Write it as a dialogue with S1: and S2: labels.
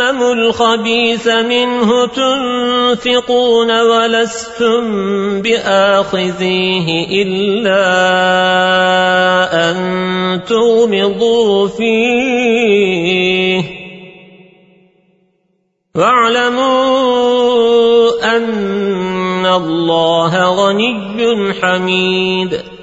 S1: الخبيث منه تنفقون ولستم بآخذيه إلا أن تغمضوا فيه. واعلموا أن الله غني حميد.